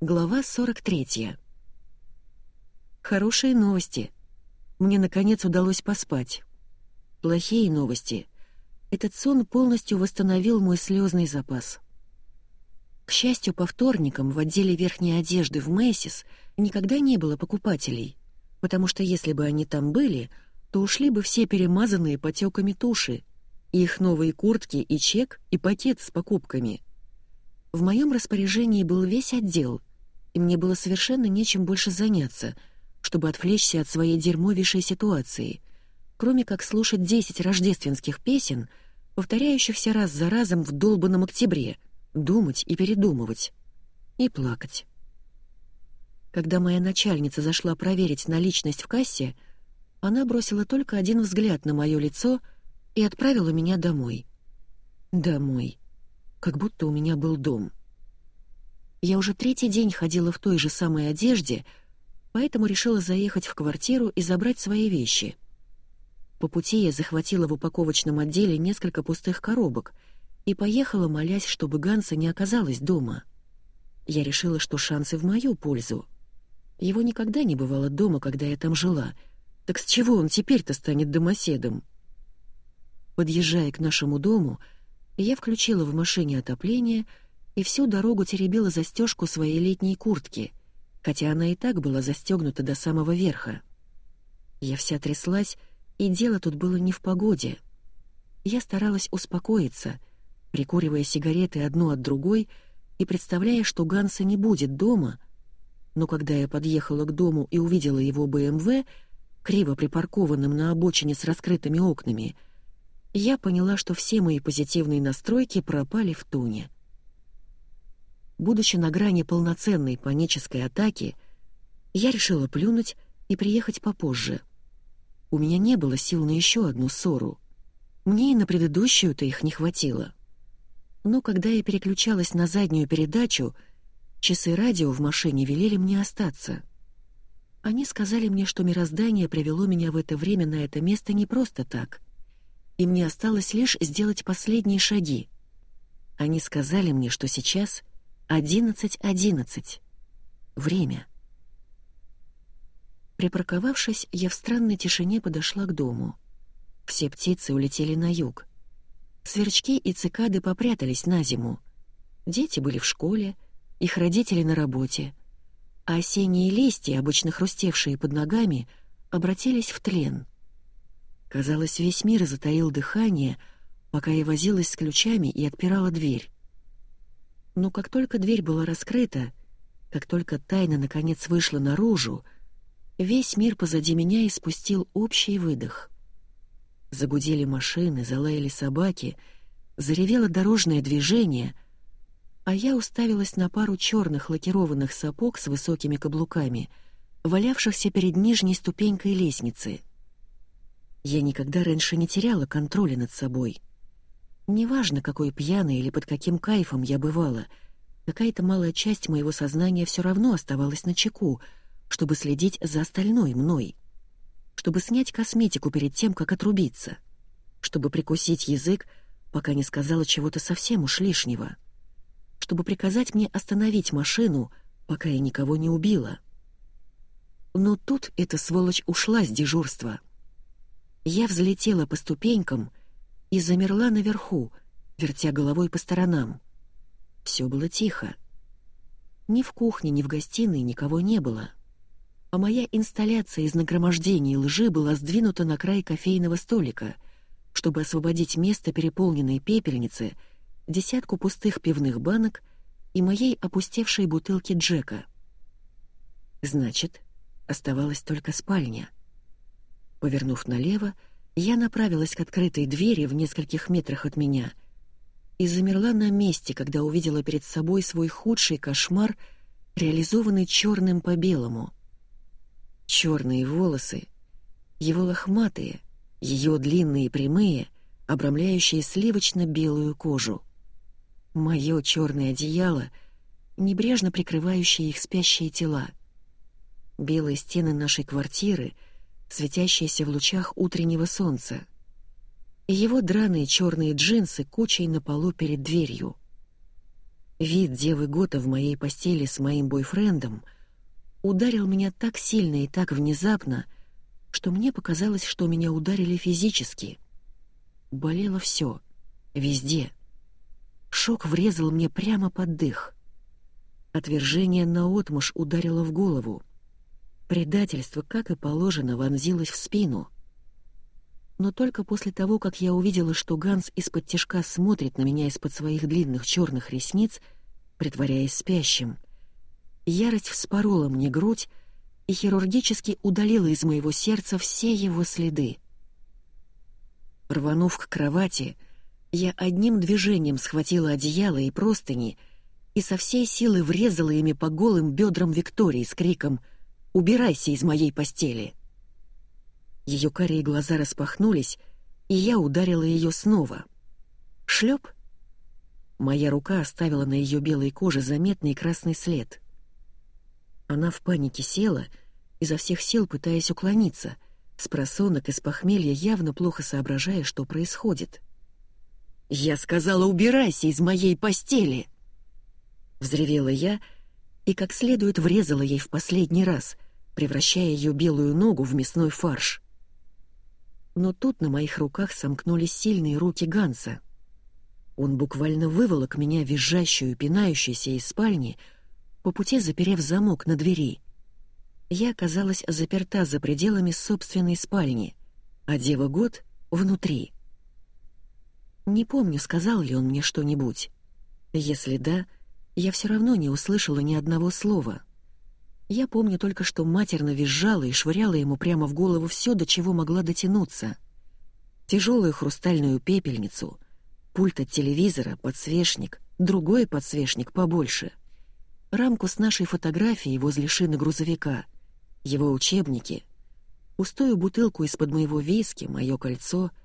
Глава 43. Хорошие новости. Мне, наконец, удалось поспать. Плохие новости. Этот сон полностью восстановил мой слезный запас. К счастью, по вторникам в отделе верхней одежды в Мэйсис никогда не было покупателей, потому что если бы они там были, то ушли бы все перемазанные потеками туши, их новые куртки и чек, и пакет с покупками. В моем распоряжении был весь отдел, и мне было совершенно нечем больше заняться, чтобы отвлечься от своей дерьмовейшей ситуации, кроме как слушать десять рождественских песен, повторяющихся раз за разом в долбанном октябре, думать и передумывать. И плакать. Когда моя начальница зашла проверить наличность в кассе, она бросила только один взгляд на мое лицо и отправила меня домой. Домой. Как будто у меня был дом. Я уже третий день ходила в той же самой одежде, поэтому решила заехать в квартиру и забрать свои вещи. По пути я захватила в упаковочном отделе несколько пустых коробок и поехала, молясь, чтобы Ганса не оказалась дома. Я решила, что шансы в мою пользу. Его никогда не бывало дома, когда я там жила — так с чего он теперь-то станет домоседом? Подъезжая к нашему дому, я включила в машине отопление и всю дорогу теребила застежку своей летней куртки, хотя она и так была застегнута до самого верха. Я вся тряслась, и дело тут было не в погоде. Я старалась успокоиться, прикуривая сигареты одну от другой и представляя, что Ганса не будет дома, но когда я подъехала к дому и увидела его БМВ, криво припаркованным на обочине с раскрытыми окнами, я поняла, что все мои позитивные настройки пропали в туне. Будучи на грани полноценной панической атаки, я решила плюнуть и приехать попозже. У меня не было сил на еще одну ссору. Мне и на предыдущую-то их не хватило. Но когда я переключалась на заднюю передачу, часы радио в машине велели мне остаться — они сказали мне, что мироздание привело меня в это время на это место не просто так. И мне осталось лишь сделать последние шаги. Они сказали мне, что сейчас 11.11. Время. Припарковавшись, я в странной тишине подошла к дому. Все птицы улетели на юг. Сверчки и цикады попрятались на зиму. Дети были в школе, их родители на работе — а осенние листья, обычно хрустевшие под ногами, обратились в тлен. Казалось, весь мир затаил дыхание, пока я возилась с ключами и отпирала дверь. Но как только дверь была раскрыта, как только тайна наконец вышла наружу, весь мир позади меня испустил общий выдох. Загудели машины, залаяли собаки, заревело дорожное движение — а я уставилась на пару черных лакированных сапог с высокими каблуками, валявшихся перед нижней ступенькой лестницы. Я никогда раньше не теряла контроля над собой. Неважно, какой пьяной или под каким кайфом я бывала, какая-то малая часть моего сознания все равно оставалась на чеку, чтобы следить за остальной мной, чтобы снять косметику перед тем, как отрубиться, чтобы прикусить язык, пока не сказала чего-то совсем уж лишнего — чтобы приказать мне остановить машину, пока я никого не убила. Но тут эта сволочь ушла с дежурства. Я взлетела по ступенькам и замерла наверху, вертя головой по сторонам. Все было тихо. Ни в кухне, ни в гостиной никого не было. А моя инсталляция из нагромождений лжи была сдвинута на край кофейного столика, чтобы освободить место переполненной пепельницы — десятку пустых пивных банок и моей опустевшей бутылки Джека. Значит, оставалась только спальня. Повернув налево, я направилась к открытой двери в нескольких метрах от меня и замерла на месте, когда увидела перед собой свой худший кошмар, реализованный черным по белому. Черные волосы, его лохматые, ее длинные прямые, обрамляющие сливочно-белую кожу мое черное одеяло, небрежно прикрывающее их спящие тела. Белые стены нашей квартиры, светящиеся в лучах утреннего солнца. Его драные черные джинсы кучей на полу перед дверью. Вид девы Гота в моей постели с моим бойфрендом ударил меня так сильно и так внезапно, что мне показалось, что меня ударили физически. Болело все, везде. Шок врезал мне прямо под дых. Отвержение наотмашь ударило в голову. Предательство, как и положено, вонзилось в спину. Но только после того, как я увидела, что Ганс из-под тишка смотрит на меня из-под своих длинных черных ресниц, притворяясь спящим, ярость вспорола мне грудь и хирургически удалила из моего сердца все его следы. Рванув к кровати, я одним движением схватила одеяло и простыни и со всей силы врезала ими по голым бедрам Виктории с криком «Убирайся из моей постели!». Ее карие глаза распахнулись, и я ударила ее снова. Шлеп. Моя рука оставила на ее белой коже заметный красный след. Она в панике села, изо всех сил пытаясь уклониться, с просонок из похмелья явно плохо соображая, что происходит. «Я сказала, убирайся из моей постели!» Взревела я и как следует врезала ей в последний раз, превращая ее белую ногу в мясной фарш. Но тут на моих руках сомкнулись сильные руки Ганса. Он буквально выволок меня визжащую пинающуюся из спальни, по пути заперев замок на двери. Я оказалась заперта за пределами собственной спальни, а Дева Год — внутри. Не помню, сказал ли он мне что-нибудь. Если да, я все равно не услышала ни одного слова. Я помню только, что матерно визжала и швыряла ему прямо в голову все, до чего могла дотянуться. Тяжелую хрустальную пепельницу, пульт от телевизора, подсвечник, другой подсвечник побольше, рамку с нашей фотографией возле шины грузовика, его учебники, пустую бутылку из-под моего виски, мое кольцо —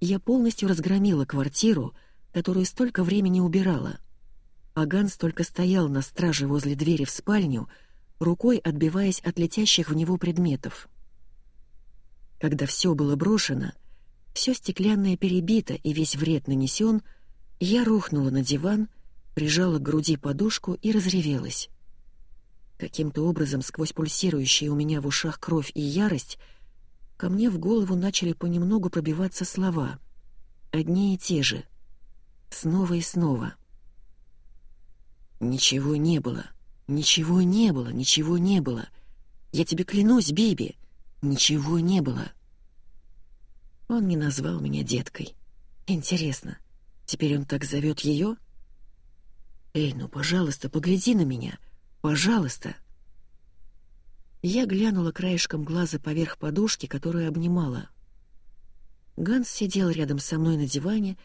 я полностью разгромила квартиру, которую столько времени убирала. А Ганс только стоял на страже возле двери в спальню, рукой отбиваясь от летящих в него предметов. Когда все было брошено, все стеклянное перебито и весь вред нанесен, я рухнула на диван, прижала к груди подушку и разревелась. Каким-то образом сквозь пульсирующие у меня в ушах кровь и ярость — ко мне в голову начали понемногу пробиваться слова. Одни и те же. Снова и снова. «Ничего не было. Ничего не было. Ничего не было. Я тебе клянусь, Биби. Ничего не было». Он не назвал меня деткой. Интересно, теперь он так зовет ее? «Эй, ну, пожалуйста, погляди на меня. Пожалуйста!» Я глянула краешком глаза поверх подушки, которую обнимала. Ганс сидел рядом со мной на диване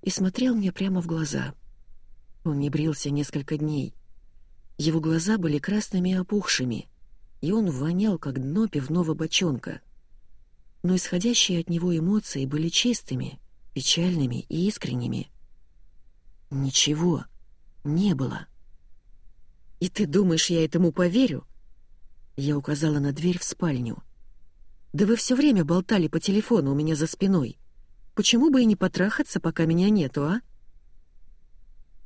и смотрел мне прямо в глаза. Он не брился несколько дней. Его глаза были красными и опухшими, и он вонял, как дно пивного бочонка. Но исходящие от него эмоции были чистыми, печальными и искренними. Ничего не было. «И ты думаешь, я этому поверю?» Я указала на дверь в спальню. «Да вы все время болтали по телефону у меня за спиной. Почему бы и не потрахаться, пока меня нету, а?»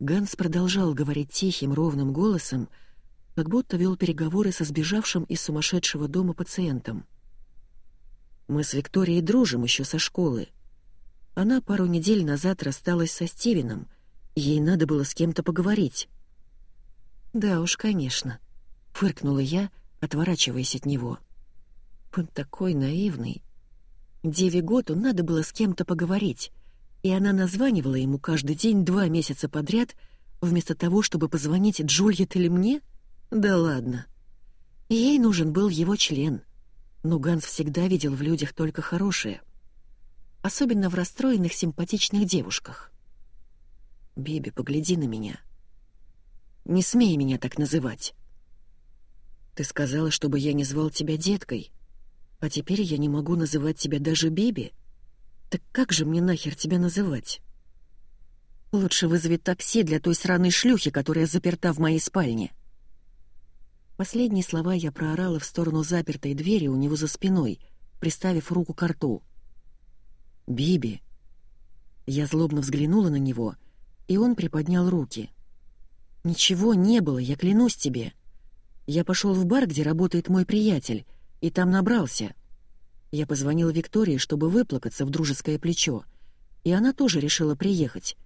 Ганс продолжал говорить тихим, ровным голосом, как будто вел переговоры со сбежавшим из сумасшедшего дома пациентом. «Мы с Викторией дружим еще со школы. Она пару недель назад рассталась со Стивеном, ей надо было с кем-то поговорить». «Да уж, конечно», — фыркнула я, — отворачиваясь от него. Он такой наивный. Деве Готу надо было с кем-то поговорить, и она названивала ему каждый день два месяца подряд, вместо того, чтобы позвонить Джульет или мне? Да ладно. Ей нужен был его член. Но Ганс всегда видел в людях только хорошее. Особенно в расстроенных симпатичных девушках. «Биби, погляди на меня. Не смей меня так называть. Ты сказала, чтобы я не звал тебя деткой. А теперь я не могу называть тебя даже Биби. Так как же мне нахер тебя называть? Лучше вызови такси для той сраной шлюхи, которая заперта в моей спальне. Последние слова я проорала в сторону запертой двери у него за спиной, приставив руку к рту. «Биби!» Я злобно взглянула на него, и он приподнял руки. «Ничего не было, я клянусь тебе. Я пошел в бар, где работает мой приятель, и там набрался. Я позвонил Виктории, чтобы выплакаться в дружеское плечо, и она тоже решила приехать.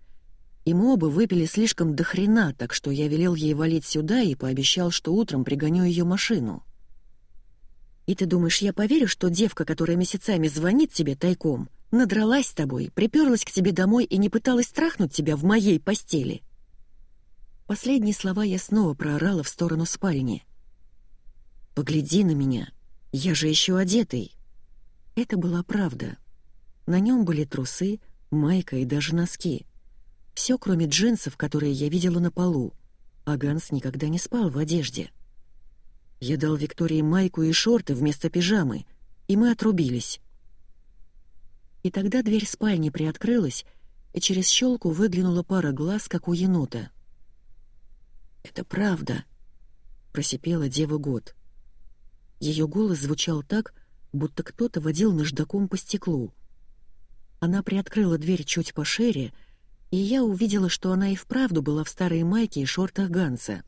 И мы оба выпили слишком до хрена, так что я велел ей валить сюда и пообещал, что утром пригоню ее машину. И ты думаешь, я поверю, что девка, которая месяцами звонит тебе тайком, надралась с тобой, приперлась к тебе домой и не пыталась страхнуть тебя в моей постели?» Последние слова я снова проорала в сторону спальни. «Погляди на меня, я же еще одетый». Это была правда. На нем были трусы, майка и даже носки. Все, кроме джинсов, которые я видела на полу. А Ганс никогда не спал в одежде. Я дал Виктории майку и шорты вместо пижамы, и мы отрубились. И тогда дверь спальни приоткрылась, и через щелку выглянула пара глаз, как у енота. «Это правда», — просипела дева год. Ее голос звучал так, будто кто-то водил наждаком по стеклу. Она приоткрыла дверь чуть пошире, — и я увидела, что она и вправду была в старой майке и шортах Ганса.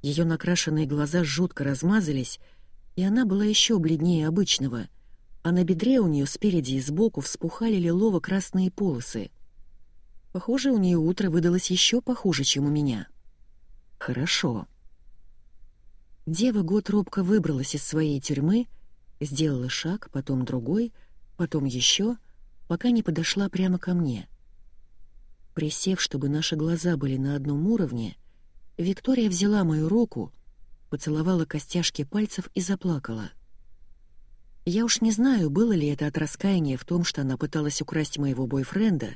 Ее накрашенные глаза жутко размазались, и она была еще бледнее обычного, а на бедре у нее спереди и сбоку вспухали лилово-красные полосы. Похоже, у нее утро выдалось еще похуже, чем у меня. Хорошо. Дева год робко выбралась из своей тюрьмы, сделала шаг, потом другой, потом еще, пока не подошла прямо ко мне — Присев, чтобы наши глаза были на одном уровне, Виктория взяла мою руку, поцеловала костяшки пальцев и заплакала. Я уж не знаю, было ли это от раскаяния в том, что она пыталась украсть моего бойфренда,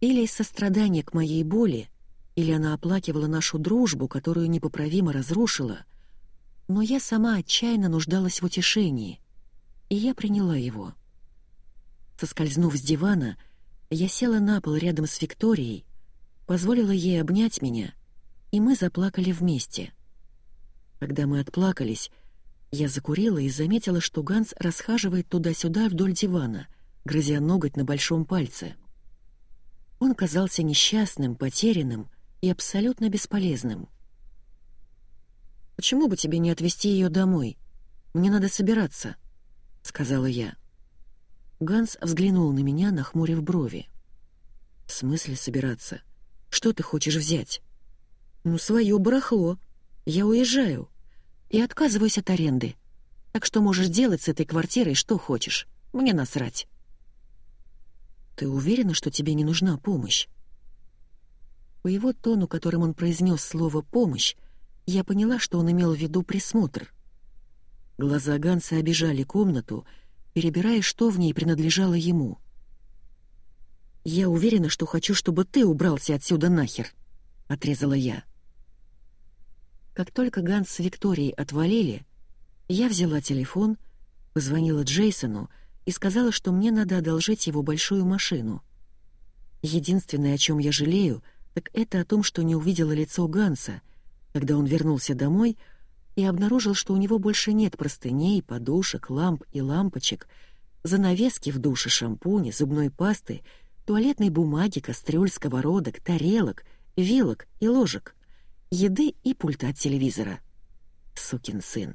или из сострадания к моей боли, или она оплакивала нашу дружбу, которую непоправимо разрушила, но я сама отчаянно нуждалась в утешении, и я приняла его. Соскользнув с дивана, я села на пол рядом с Викторией, позволила ей обнять меня, и мы заплакали вместе. Когда мы отплакались, я закурила и заметила, что Ганс расхаживает туда-сюда вдоль дивана, грызя ноготь на большом пальце. Он казался несчастным, потерянным и абсолютно бесполезным. «Почему бы тебе не отвезти ее домой? Мне надо собираться», — сказала я. Ганс взглянул на меня, нахмурив брови. «В смысле собираться? Что ты хочешь взять?» «Ну, свое барахло. Я уезжаю. И отказываюсь от аренды. Так что можешь делать с этой квартирой что хочешь. Мне насрать». «Ты уверена, что тебе не нужна помощь?» По его тону, которым он произнес слово «помощь», я поняла, что он имел в виду присмотр. Глаза Ганса обижали комнату, перебирая, что в ней принадлежало ему. «Я уверена, что хочу, чтобы ты убрался отсюда нахер», — отрезала я. Как только Ганс с Викторией отвалили, я взяла телефон, позвонила Джейсону и сказала, что мне надо одолжить его большую машину. Единственное, о чем я жалею, так это о том, что не увидела лицо Ганса, когда он вернулся домой — и обнаружил, что у него больше нет простыней, подушек, ламп и лампочек, занавески в душе, шампуни, зубной пасты, туалетной бумаги, кастрюль, сковородок, тарелок, вилок и ложек, еды и пульта от телевизора. Сукин сын.